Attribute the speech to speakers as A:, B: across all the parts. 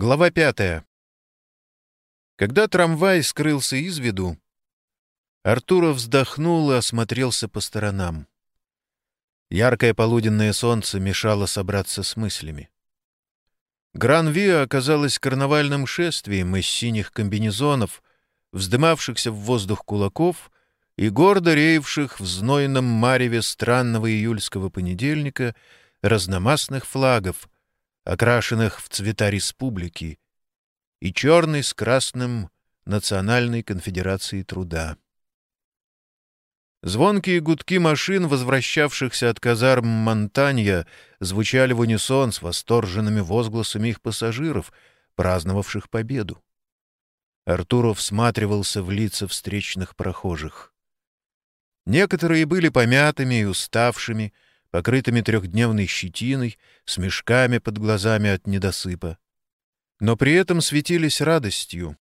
A: Глава пятая. Когда трамвай скрылся из виду, Артура вздохнул и осмотрелся по сторонам. Яркое полуденное солнце мешало собраться с мыслями. Гран-Виа оказалась карнавальным шествием из синих комбинезонов, вздымавшихся в воздух кулаков и гордо реевших в знойном мареве странного июльского понедельника разномастных флагов — окрашенных в цвета республики, и черный с красным Национальной конфедерации труда. Звонкие гудки машин, возвращавшихся от казарм Монтанья, звучали в унисон с восторженными возгласами их пассажиров, праздновавших победу. Артуро всматривался в лица встречных прохожих. Некоторые были помятыми и уставшими, покрытыми трехдневной щетиной, с мешками под глазами от недосыпа. Но при этом светились радостью.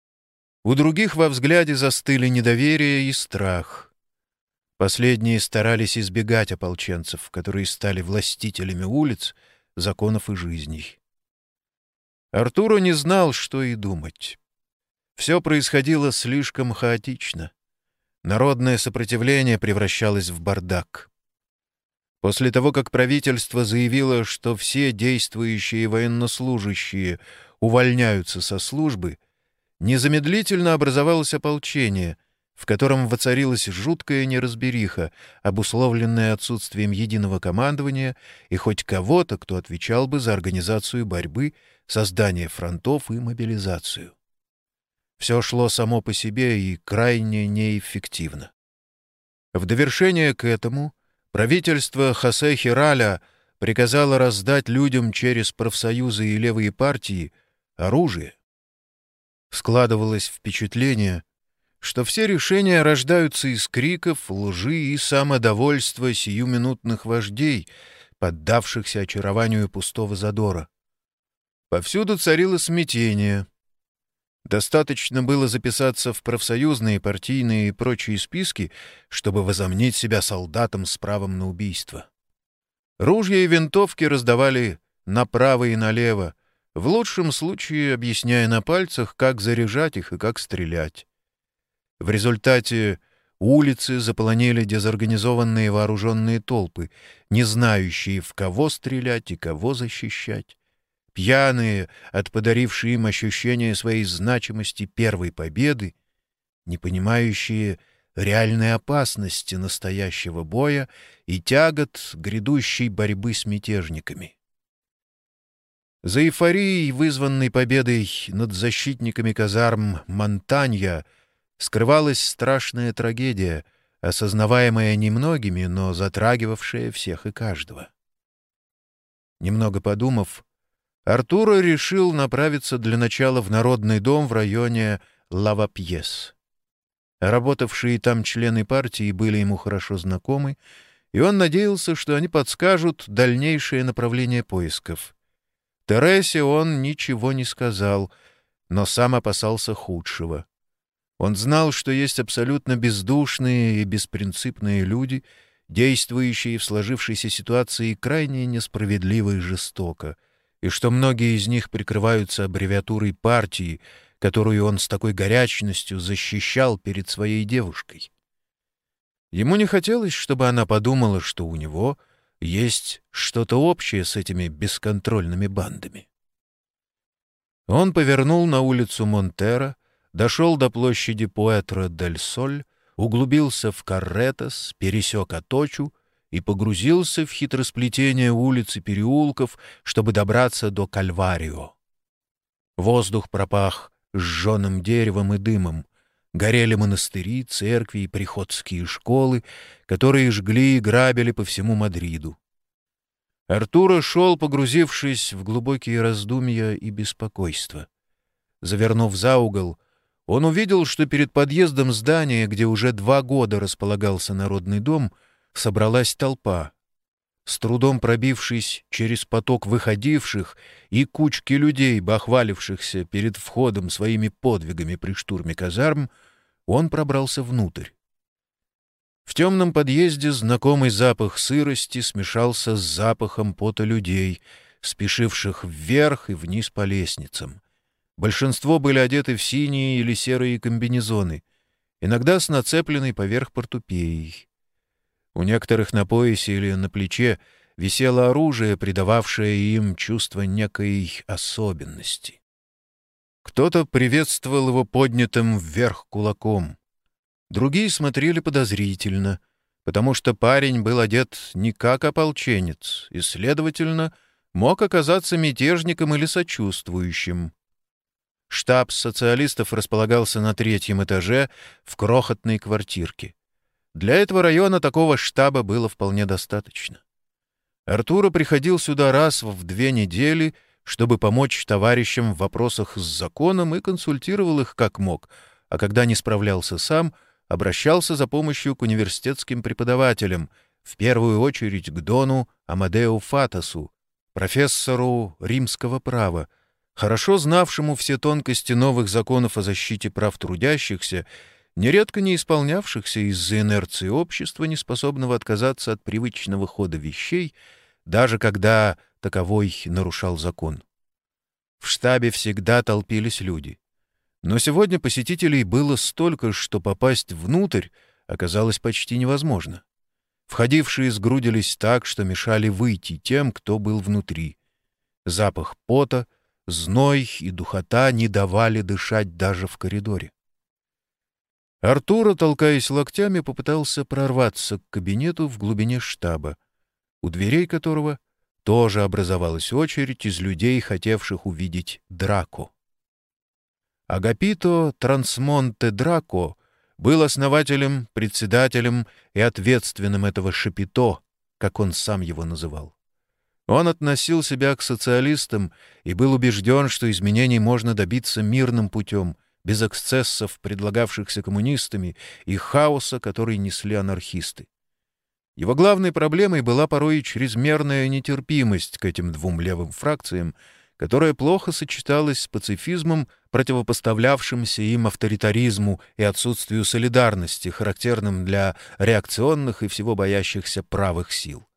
A: У других во взгляде застыли недоверие и страх. Последние старались избегать ополченцев, которые стали властителями улиц, законов и жизней. Артуро не знал, что и думать. Все происходило слишком хаотично. Народное сопротивление превращалось в бардак. После того, как правительство заявило, что все действующие военнослужащие увольняются со службы, незамедлительно образовалось ополчение, в котором воцарилась жуткая неразбериха, обусловленная отсутствием единого командования и хоть кого-то, кто отвечал бы за организацию борьбы, создание фронтов и мобилизацию. Все шло само по себе и крайне неэффективно. В довершение к этому — Правительство Хосе Хираля приказало раздать людям через профсоюзы и левые партии оружие. Складывалось впечатление, что все решения рождаются из криков, лжи и самодовольства сиюминутных вождей, поддавшихся очарованию пустого задора. Повсюду царило смятение — Достаточно было записаться в профсоюзные, партийные и прочие списки, чтобы возомнить себя солдатом с правом на убийство. Ружья и винтовки раздавали направо и налево, в лучшем случае объясняя на пальцах, как заряжать их и как стрелять. В результате улицы заполонили дезорганизованные вооруженные толпы, не знающие, в кого стрелять и кого защищать пьяные от подарившей им ощущения своей значимости первой победы, не понимающие реальной опасности настоящего боя и тягот грядущей борьбы с мятежниками. За эйфорией, вызванной победой над защитниками казарм Монтанья, скрывалась страшная трагедия, осознаваемая немногими, но затрагивавшая всех и каждого. Немного подумав, Артура решил направиться для начала в Народный дом в районе Лавапьес. Работавшие там члены партии были ему хорошо знакомы, и он надеялся, что они подскажут дальнейшее направление поисков. Тересе он ничего не сказал, но сам опасался худшего. Он знал, что есть абсолютно бездушные и беспринципные люди, действующие в сложившейся ситуации крайне несправедливо и жестоко — и что многие из них прикрываются аббревиатурой партии, которую он с такой горячностью защищал перед своей девушкой. Ему не хотелось, чтобы она подумала, что у него есть что-то общее с этими бесконтрольными бандами. Он повернул на улицу Монтера, дошел до площади Пуэтро-дель-Соль, углубился в Карретас, пересек Аточу и погрузился в хитросплетение улиц и переулков, чтобы добраться до Кальварио. Воздух пропах сжженным деревом и дымом. Горели монастыри, церкви и приходские школы, которые жгли и грабили по всему Мадриду. Артура шел, погрузившись в глубокие раздумья и беспокойство. Завернув за угол, он увидел, что перед подъездом здания, где уже два года располагался Народный дом, — собралась толпа. С трудом пробившись через поток выходивших и кучки людей, бахвалившихся перед входом своими подвигами при штурме казарм, он пробрался внутрь. В темном подъезде знакомый запах сырости смешался с запахом пота людей, спешивших вверх и вниз по лестницам. Большинство были одеты в синие или серые комбинезоны, иногда с нацепленной поверх портупеей. У некоторых на поясе или на плече висело оружие, придававшее им чувство некой особенности. Кто-то приветствовал его поднятым вверх кулаком. Другие смотрели подозрительно, потому что парень был одет не как ополченец и, следовательно, мог оказаться мятежником или сочувствующим. Штаб социалистов располагался на третьем этаже в крохотной квартирке. Для этого района такого штаба было вполне достаточно. Артура приходил сюда раз в две недели, чтобы помочь товарищам в вопросах с законом и консультировал их как мог, а когда не справлялся сам, обращался за помощью к университетским преподавателям, в первую очередь к Дону Амадеу Фатасу, профессору римского права, хорошо знавшему все тонкости новых законов о защите прав трудящихся нередко не исполнявшихся из-за инерции общества, не способного отказаться от привычного хода вещей, даже когда таковой нарушал закон. В штабе всегда толпились люди. Но сегодня посетителей было столько, что попасть внутрь оказалось почти невозможно. Входившие сгрудились так, что мешали выйти тем, кто был внутри. Запах пота, зной и духота не давали дышать даже в коридоре. Артура, толкаясь локтями, попытался прорваться к кабинету в глубине штаба, у дверей которого тоже образовалась очередь из людей, хотевших увидеть Драко. Агапито Трансмонте Драко был основателем, председателем и ответственным этого шапито, как он сам его называл. Он относил себя к социалистам и был убежден, что изменений можно добиться мирным путем, без эксцессов, предлагавшихся коммунистами, и хаоса, который несли анархисты. Его главной проблемой была порой чрезмерная нетерпимость к этим двум левым фракциям, которая плохо сочеталась с пацифизмом, противопоставлявшимся им авторитаризму и отсутствию солидарности, характерным для реакционных и всего боящихся правых сил.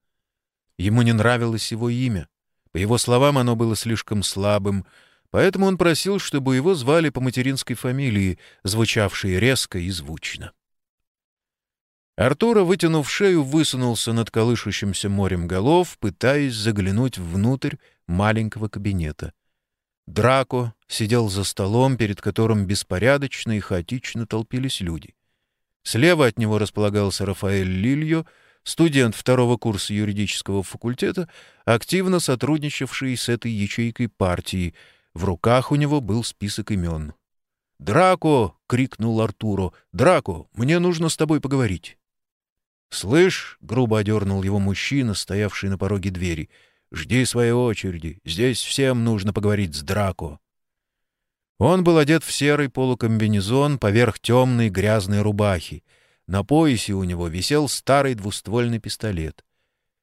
A: Ему не нравилось его имя. По его словам, оно было слишком слабым, поэтому он просил, чтобы его звали по материнской фамилии, звучавшей резко и звучно. Артура, вытянув шею, высунулся над колышущимся морем голов, пытаясь заглянуть внутрь маленького кабинета. Драко сидел за столом, перед которым беспорядочно и хаотично толпились люди. Слева от него располагался Рафаэль Лильо, студент второго курса юридического факультета, активно сотрудничавший с этой ячейкой партии — в руках у него был список имен. «Драко!» — крикнул Артуру. «Драко, мне нужно с тобой поговорить». «Слышь!» — грубо одернул его мужчина, стоявший на пороге двери. «Жди своей очереди. Здесь всем нужно поговорить с Драко». Он был одет в серый полукомбинезон поверх темной грязной рубахи. На поясе у него висел старый двуствольный пистолет.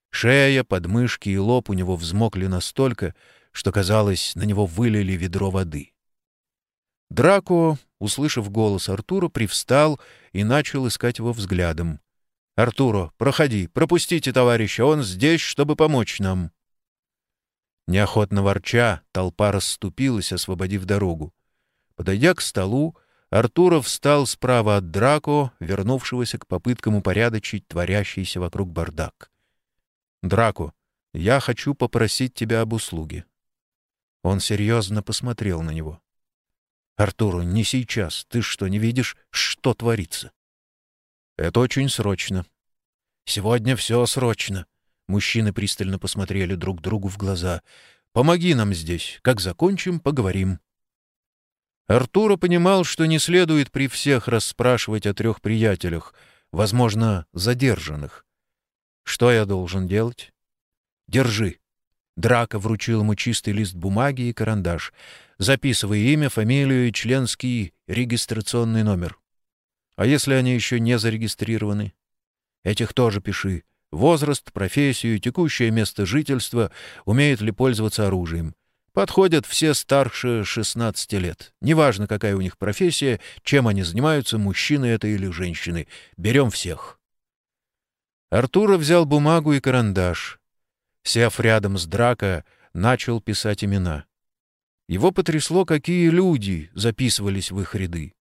A: Шея, подмышки и лоб у него взмокли настолько, что, казалось, на него вылили ведро воды. Драко, услышав голос Артура, привстал и начал искать его взглядом. «Артуро, проходи, пропустите товарища, он здесь, чтобы помочь нам». Неохотно ворча, толпа расступилась, освободив дорогу. Подойдя к столу, Артуро встал справа от Драко, вернувшегося к попыткам упорядочить творящийся вокруг бардак. «Драко, я хочу попросить тебя об услуге. Он серьезно посмотрел на него. «Артуру, не сейчас. Ты что, не видишь, что творится?» «Это очень срочно». «Сегодня все срочно». Мужчины пристально посмотрели друг другу в глаза. «Помоги нам здесь. Как закончим, поговорим». Артура понимал, что не следует при всех расспрашивать о трех приятелях, возможно, задержанных. «Что я должен делать?» «Держи». Драка вручил ему чистый лист бумаги и карандаш. Записывай имя, фамилию и членский регистрационный номер. А если они еще не зарегистрированы? Этих тоже пиши. Возраст, профессию, текущее место жительства, умеют ли пользоваться оружием. Подходят все старше 16 лет. Неважно, какая у них профессия, чем они занимаются, мужчины это или женщины. Берем всех. Артура взял бумагу и карандаш. Сев рядом с Драко, начал писать имена. Его потрясло, какие люди записывались в их ряды.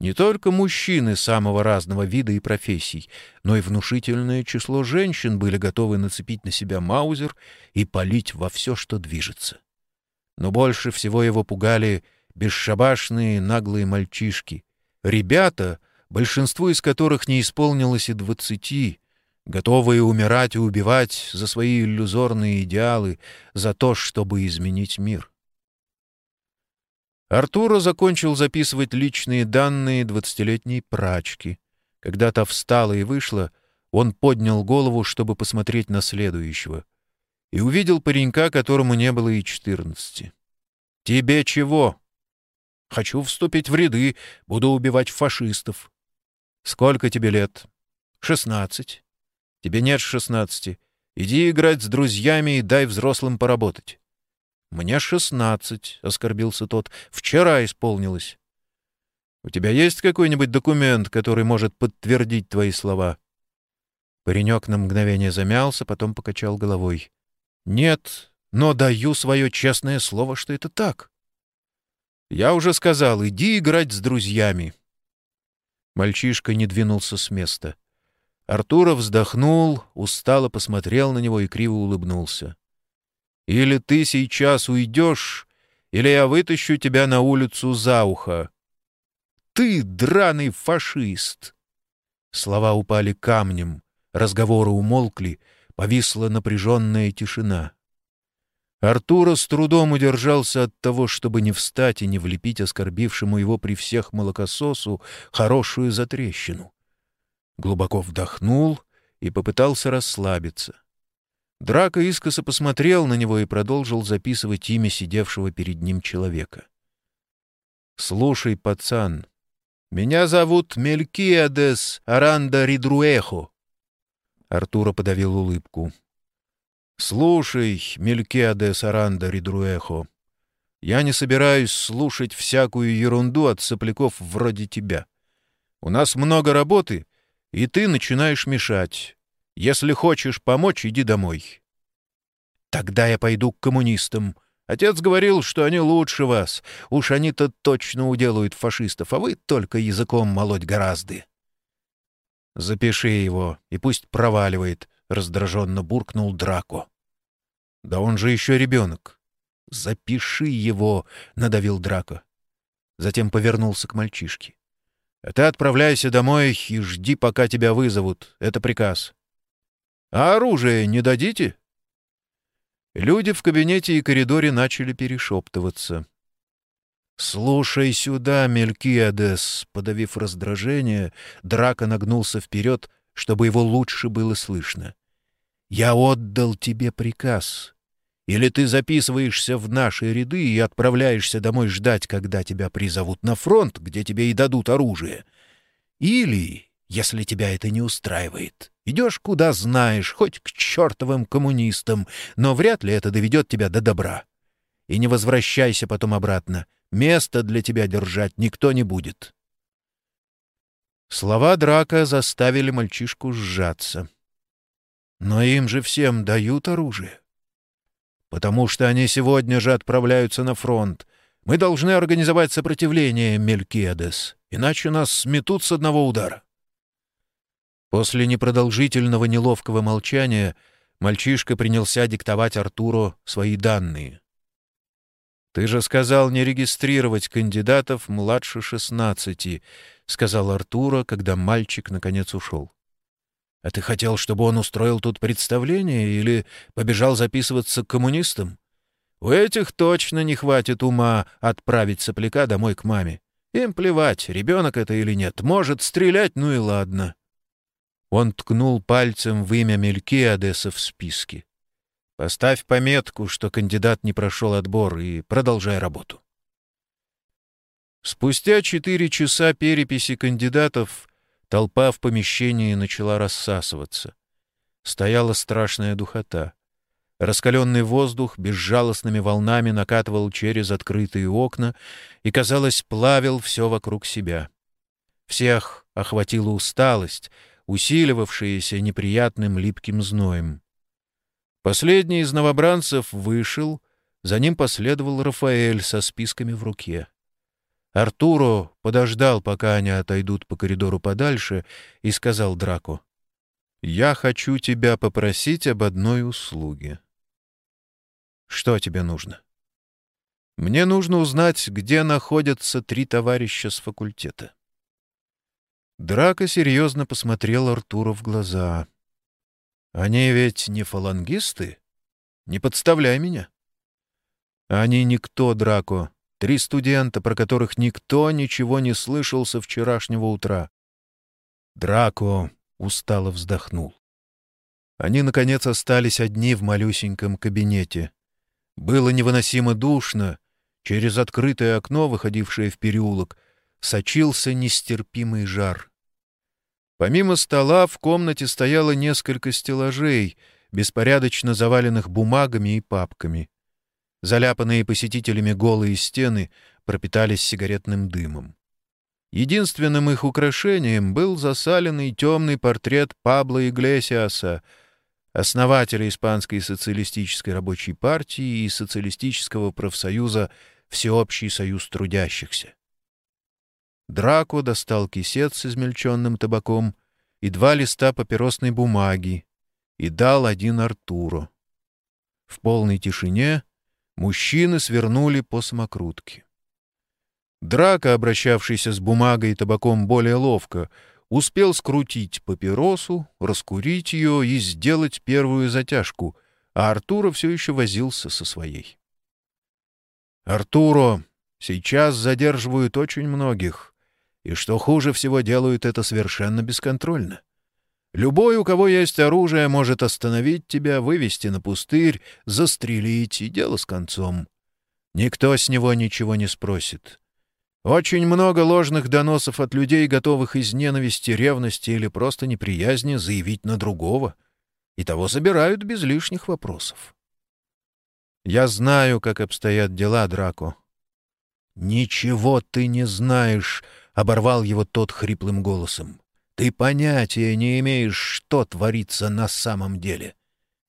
A: Не только мужчины самого разного вида и профессий, но и внушительное число женщин были готовы нацепить на себя маузер и палить во все, что движется. Но больше всего его пугали бесшабашные наглые мальчишки, ребята, большинству из которых не исполнилось и двадцати, готовые умирать и убивать за свои иллюзорные идеалы, за то, чтобы изменить мир. Артура закончил записывать личные данные двадцатилетней прачки. Когда та встала и вышла, он поднял голову, чтобы посмотреть на следующего, и увидел паренька, которому не было и четырнадцати. «Тебе чего?» «Хочу вступить в ряды, буду убивать фашистов». «Сколько тебе лет?» «Шестнадцать». «Тебе нет шестнадцати. Иди играть с друзьями и дай взрослым поработать». «Мне шестнадцать», — оскорбился тот. «Вчера исполнилось». «У тебя есть какой-нибудь документ, который может подтвердить твои слова?» Паренек на мгновение замялся, потом покачал головой. «Нет, но даю свое честное слово, что это так». «Я уже сказал, иди играть с друзьями». Мальчишка не двинулся с места. Артура вздохнул, устало посмотрел на него и криво улыбнулся. Или ты сейчас уйдешь, или я вытащу тебя на улицу за ухо. Ты драный фашист!» Слова упали камнем, разговоры умолкли, повисла напряженная тишина. Артура с трудом удержался от того, чтобы не встать и не влепить оскорбившему его при всех молокососу хорошую затрещину. Глубоко вдохнул и попытался расслабиться. Драко искоса посмотрел на него и продолжил записывать имя сидевшего перед ним человека. «Слушай, пацан, меня зовут Мелькиадес Аранда Ридруэхо». Артура подавил улыбку. «Слушай, Мелькиадес Аранда Ридруэхо, я не собираюсь слушать всякую ерунду от сопляков вроде тебя. У нас много работы, и ты начинаешь мешать. Если хочешь помочь, иди домой». «Тогда я пойду к коммунистам. Отец говорил, что они лучше вас. Уж они-то точно уделают фашистов, а вы только языком молоть гораздо». «Запиши его, и пусть проваливает», — раздраженно буркнул Драко. «Да он же еще ребенок». «Запиши его», — надавил Драко. Затем повернулся к мальчишке. «А ты отправляйся домой и жди, пока тебя вызовут. Это приказ». А оружие не дадите?» Люди в кабинете и коридоре начали перешептываться. «Слушай сюда, Мелькиадес!» Подавив раздражение, Драко нагнулся вперед, чтобы его лучше было слышно. «Я отдал тебе приказ. Или ты записываешься в наши ряды и отправляешься домой ждать, когда тебя призовут на фронт, где тебе и дадут оружие. Или, если тебя это не устраивает, Идешь куда знаешь, хоть к чертовым коммунистам, но вряд ли это доведет тебя до добра. И не возвращайся потом обратно. Место для тебя держать никто не будет. Слова Драка заставили мальчишку сжаться. Но им же всем дают оружие. Потому что они сегодня же отправляются на фронт. Мы должны организовать сопротивление, Мелькиадес, иначе нас сметут с одного удара. После непродолжительного неловкого молчания мальчишка принялся диктовать Артуру свои данные. «Ты же сказал не регистрировать кандидатов младше шестнадцати», — сказал Артура, когда мальчик наконец ушел. «А ты хотел, чтобы он устроил тут представление или побежал записываться к коммунистам? У этих точно не хватит ума отправить сопляка домой к маме. Им плевать, ребенок это или нет. Может стрелять, ну и ладно». Он ткнул пальцем в имя Мелькиадеса в списке. «Поставь пометку, что кандидат не прошел отбор, и продолжай работу». Спустя четыре часа переписи кандидатов толпа в помещении начала рассасываться. Стояла страшная духота. Раскаленный воздух безжалостными волнами накатывал через открытые окна и, казалось, плавил все вокруг себя. Всех охватила усталость — усиливавшееся неприятным липким зноем. Последний из новобранцев вышел, За ним последовал Рафаэль со списками в руке. Артуро подождал, пока они отойдут по коридору подальше, и сказал Драку, «Я хочу тебя попросить об одной услуге». «Что тебе нужно?» «Мне нужно узнать, где находятся три товарища с факультета». Драко серьезно посмотрел Артуру в глаза. «Они ведь не фалангисты? Не подставляй меня». «Они никто, Драко. Три студента, про которых никто ничего не слышал со вчерашнего утра. Драко устало вздохнул. Они, наконец, остались одни в малюсеньком кабинете. Было невыносимо душно. Через открытое окно, выходившее в переулок, сочился нестерпимый жар. Помимо стола в комнате стояло несколько стеллажей, беспорядочно заваленных бумагами и папками. Заляпанные посетителями голые стены пропитались сигаретным дымом. Единственным их украшением был засаленный темный портрет Пабло Иглесиаса, основателя Испанской социалистической рабочей партии и социалистического профсоюза «Всеобщий союз трудящихся». Драко достал кисет с измельченным табаком и два листа папиросной бумаги и дал один Артуру. В полной тишине Мужчины свернули по самокрутке. Драка, обращавшийся с бумагой и табаком более ловко, успел скрутить папиросу, раскурить ее и сделать первую затяжку, а Артуро все еще возился со своей. «Артуро, сейчас задерживают очень многих, и, что хуже всего, делают это совершенно бесконтрольно. Любой, у кого есть оружие, может остановить тебя, вывести на пустырь, застрелить, и дело с концом. Никто с него ничего не спросит. Очень много ложных доносов от людей, готовых из ненависти, ревности или просто неприязни заявить на другого. И того собирают без лишних вопросов. Я знаю, как обстоят дела, Драко. «Ничего ты не знаешь», — оборвал его тот хриплым голосом. Ты понятия не имеешь, что творится на самом деле.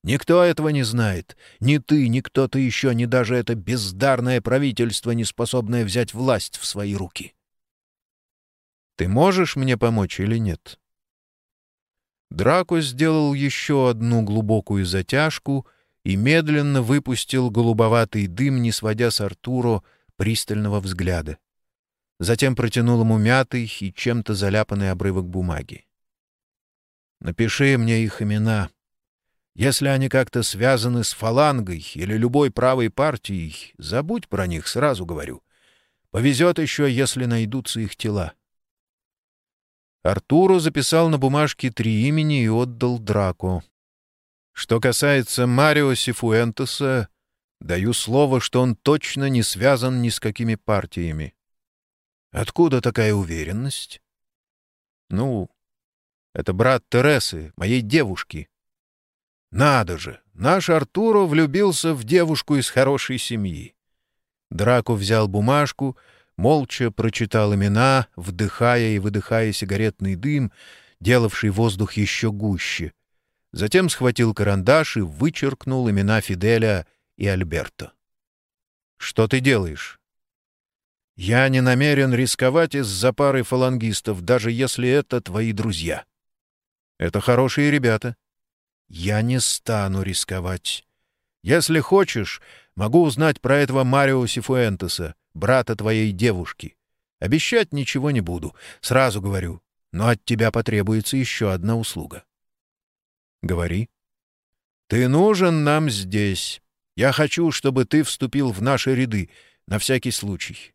A: Никто этого не знает. Ни ты, ни кто-то еще, ни даже это бездарное правительство, не способное взять власть в свои руки. Ты можешь мне помочь или нет? Драко сделал еще одну глубокую затяжку и медленно выпустил голубоватый дым, не сводя с Артуро пристального взгляда. Затем протянул ему мятый и чем-то заляпанный обрывок бумаги. «Напиши мне их имена. Если они как-то связаны с фалангой или любой правой партией, забудь про них, сразу говорю. Повезет еще, если найдутся их тела». Артуру записал на бумажке три имени и отдал Драко. Что касается Марио Сифуэнтеса, даю слово, что он точно не связан ни с какими партиями. Откуда такая уверенность? Ну, это брат Тересы, моей девушки. Надо же, наш Артуро влюбился в девушку из хорошей семьи. Драко взял бумажку, молча прочитал имена, вдыхая и выдыхая сигаретный дым, делавший воздух еще гуще. Затем схватил карандаш и вычеркнул имена Фиделя и Альберто. «Что ты делаешь?» Я не намерен рисковать из-за пары фалангистов, даже если это твои друзья. Это хорошие ребята. Я не стану рисковать. Если хочешь, могу узнать про этого Марио Сифуэнтеса, брата твоей девушки. Обещать ничего не буду, сразу говорю, но от тебя потребуется еще одна услуга. Говори. Ты нужен нам здесь. Я хочу, чтобы ты вступил в наши ряды, на всякий случай.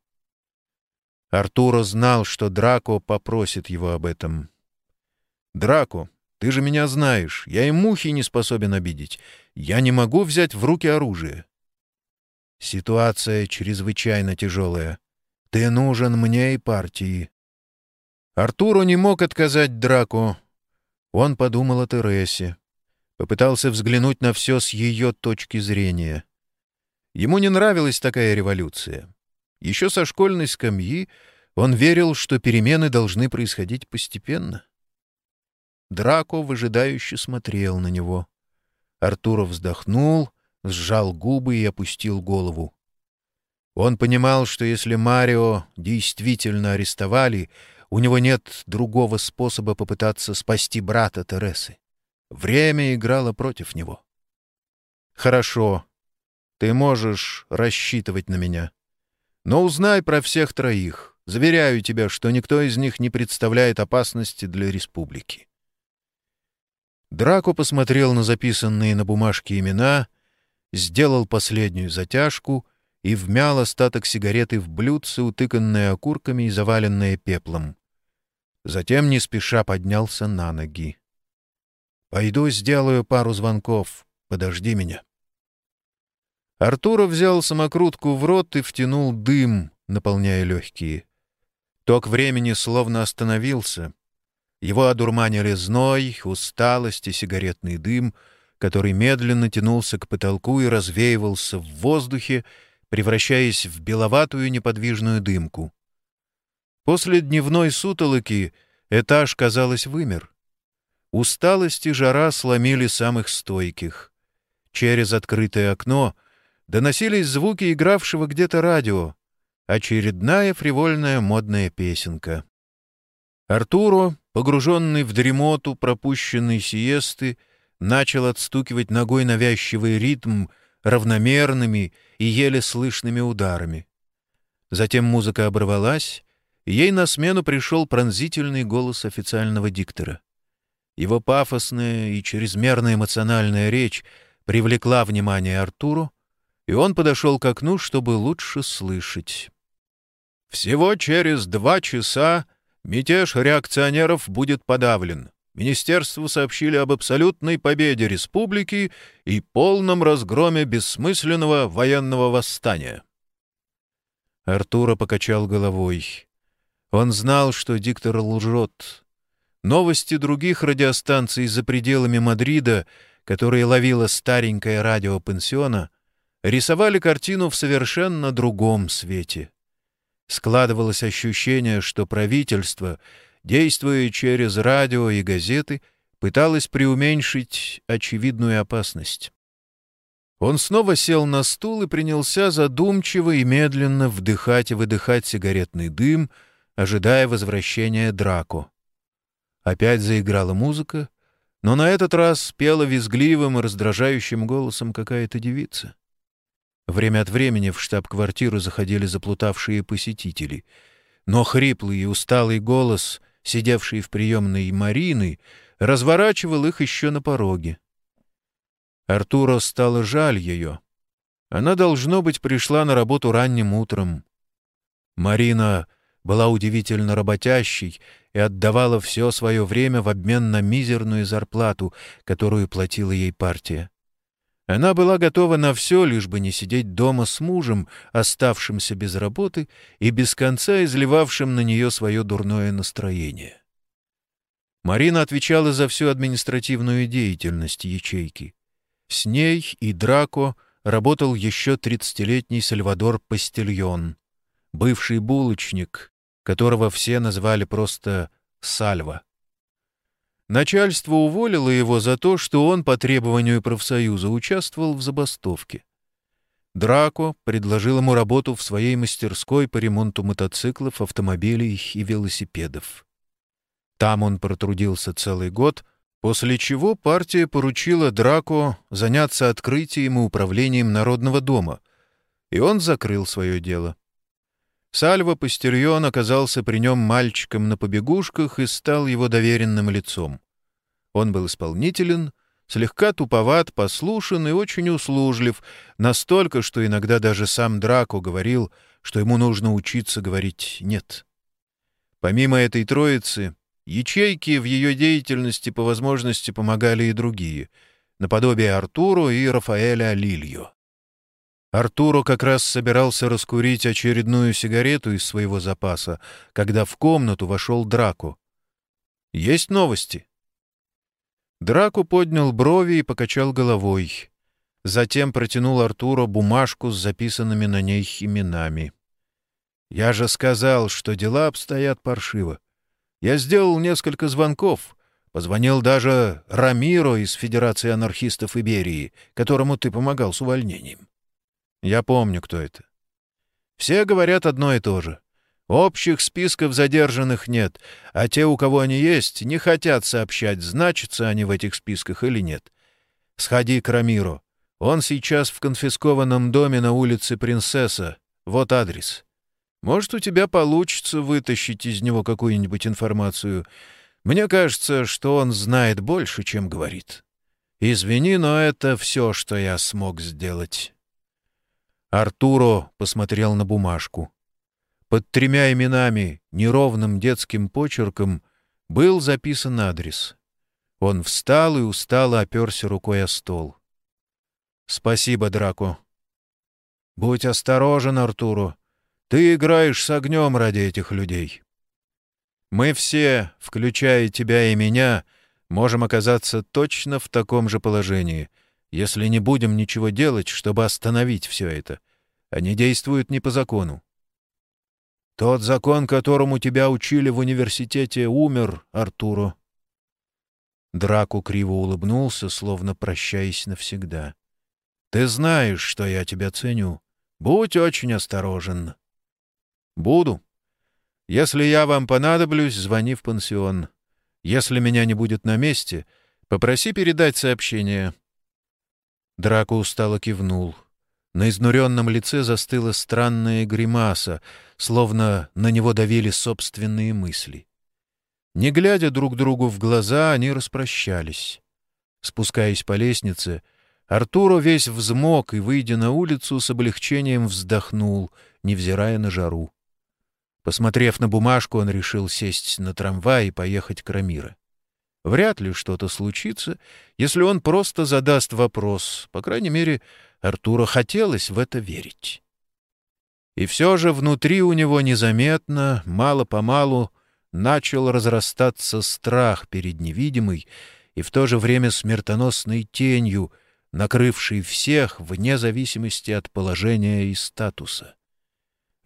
A: Артуро знал, что Драко попросит его об этом. «Драко, ты же меня знаешь. Я и мухи не способен обидеть. Я не могу взять в руки оружие». «Ситуация чрезвычайно тяжелая. Ты нужен мне и партии». Артуро не мог отказать Драко. Он подумал о Тересе. Попытался взглянуть на все с ее точки зрения. Ему не нравилась такая революция. Еще со школьной скамьи он верил, что перемены должны происходить постепенно. Драко выжидающе смотрел на него. Артуро вздохнул, сжал губы и опустил голову. Он понимал, что если Марио действительно арестовали, у него нет другого способа попытаться спасти брата Тересы. Время играло против него. «Хорошо. Ты можешь рассчитывать на меня. Но узнай про всех троих. Заверяю тебя, что никто из них не представляет опасности для республики». Драко посмотрел на записанные на бумажке имена, сделал последнюю затяжку и вмял остаток сигареты в блюдце, утыканное окурками и заваленное пеплом. Затем не спеша поднялся на ноги. «Пойду сделаю пару звонков. Подожди меня». Артура взял самокрутку в рот и втянул дым, наполняя легкие. Ток времени словно остановился. Его одурманили зной, усталость и сигаретный дым, который медленно тянулся к потолку и развеивался в воздухе, превращаясь в беловатую неподвижную дымку. После дневной сутолоки этаж, казалось, вымер. Усталость и жара сломили самых стойких. Через открытое окно доносились звуки игравшего где-то радио, очередная фривольная модная песенка. Артуро, погруженный в дремоту пропущенной сиесты, начал отстукивать ногой навязчивый ритм равномерными и еле слышными ударами. Затем музыка оборвалась, ей на смену пришел пронзительный голос официального диктора. Его пафосная и чрезмерно эмоциональная речь привлекла внимание Артуру, и он подошел к окну, чтобы лучше слышать. «Всего через два часа мятеж реакционеров будет подавлен. Министерству сообщили об абсолютной победе республики и полном разгроме бессмысленного военного восстания». Артура покачал головой. Он знал, что диктор лжет. Новости других радиостанций за пределами Мадрида, которые ловила старенькое радио пансиона, рисовали картину в совершенно другом свете. Складывалось ощущение, что правительство, действуя через радио и газеты, пыталось преуменьшить очевидную опасность. Он снова сел на стул и принялся задумчиво и медленно вдыхать и выдыхать сигаретный дым — ожидая возвращения Драко. Опять заиграла музыка, но на этот раз пела визгливым и раздражающим голосом какая-то девица. Время от времени в штаб-квартиру заходили заплутавшие посетители, но хриплый и усталый голос, сидевший в приемной Марины, разворачивал их еще на пороге. Артуро стало жаль ее. Она, должно быть, пришла на работу ранним утром. Марина была удивительно работящей и отдавала все свое время в обмен на мизерную зарплату, которую платила ей партия. Она была готова на все, лишь бы не сидеть дома с мужем, оставшимся без работы и без конца изливавшим на нее свое дурное настроение. Марина отвечала за всю административную деятельность ячейки. С ней и Драко работал еще тридцатилетний Сальвадор Пастильон, бывший булочник, которого все назвали просто Сальва. Начальство уволило его за то, что он по требованию профсоюза участвовал в забастовке. Драко предложил ему работу в своей мастерской по ремонту мотоциклов, автомобилей и велосипедов. Там он протрудился целый год, после чего партия поручила Драко заняться открытием и управлением Народного дома, и он закрыл свое дело. Сальво Пастерьон оказался при нем мальчиком на побегушках и стал его доверенным лицом. Он был исполнителен, слегка туповат, послушен и очень услужлив, настолько, что иногда даже сам Драко говорил, что ему нужно учиться говорить «нет». Помимо этой троицы, ячейки в ее деятельности по возможности помогали и другие, наподобие Артуру и Рафаэля Лильо. Артуро как раз собирался раскурить очередную сигарету из своего запаса, когда в комнату вошел Драко. «Есть новости?» Драко поднял брови и покачал головой. Затем протянул Артуро бумажку с записанными на ней именами. «Я же сказал, что дела обстоят паршиво. Я сделал несколько звонков, Позвонил даже Рамиро из Федерации анархистов Иберии, которому ты помогал с увольнением. Я помню, кто это. Все говорят одно и то же. Общих списков задержанных нет, а те, у кого они есть, не хотят сообщать, значатся они в этих списках или нет. Сходи к Рамиру. Он сейчас в конфискованном доме на улице Принцесса. Вот адрес. Может, у тебя получится вытащить из него какую-нибудь информацию. Мне кажется, что он знает больше, чем говорит. Извини, но это все, что я смог сделать. Артуро посмотрел на бумажку. Под тремя именами, неровным детским почерком, был записан адрес. Он встал и устало оперся рукой о стол. «Спасибо, Драко». «Будь осторожен, Артуро. Ты играешь с огнем ради этих людей. Мы все, включая тебя и меня, можем оказаться точно в таком же положении, если не будем ничего делать, чтобы остановить все это. Они действуют не по закону. Тот закон, которому тебя учили в университете, умер, Артуро. Драку криво улыбнулся, словно прощаясь навсегда. Ты знаешь, что я тебя ценю. Будь очень осторожен. Буду. Если я вам понадоблюсь, звони в пансион. Если меня не будет на месте, попроси передать сообщение. Драко устало кивнул. На изнуренном лице застыла странная гримаса, словно на него давили собственные мысли. Не глядя друг другу в глаза, они распрощались. Спускаясь по лестнице, Артуро весь взмок и, выйдя на улицу, с облегчением вздохнул, невзирая на жару. Посмотрев на бумажку, он решил сесть на трамвай и поехать к Рамира. Вряд ли что-то случится, если он просто задаст вопрос. По крайней мере, Артуру хотелось в это верить. И все же внутри у него незаметно, мало-помалу, начал разрастаться страх перед невидимой и в то же время смертоносной тенью, накрывшей всех вне зависимости от положения и статуса.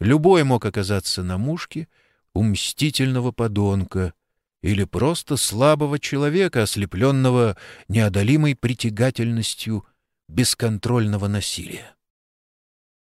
A: Любой мог оказаться на мушке у мстительного подонка — или просто слабого человека, ослепленного неодолимой притягательностью бесконтрольного насилия.